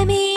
hear me.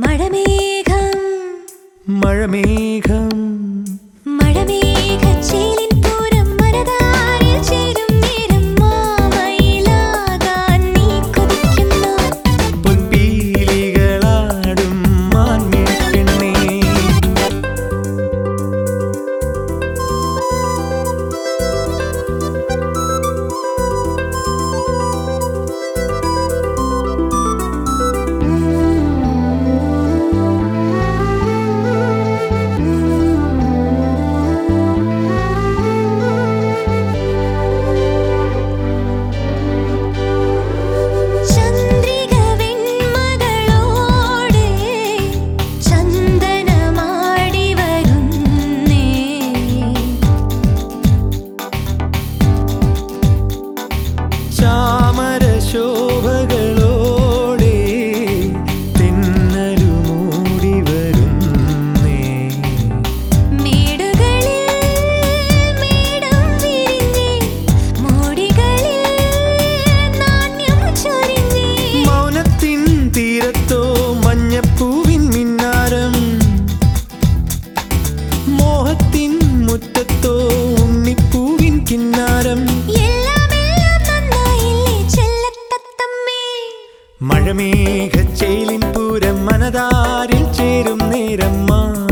മഴമേഘം മഴമേഘം മനതാരിൽ ചേരും നേരം മാമയിലാകാൻ